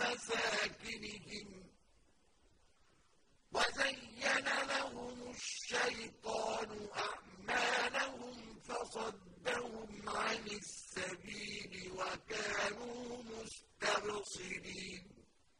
مساكنهم وزين لهم الشيطان أعمالهم فصدهم عن السبيل وكانوا مستبصرين.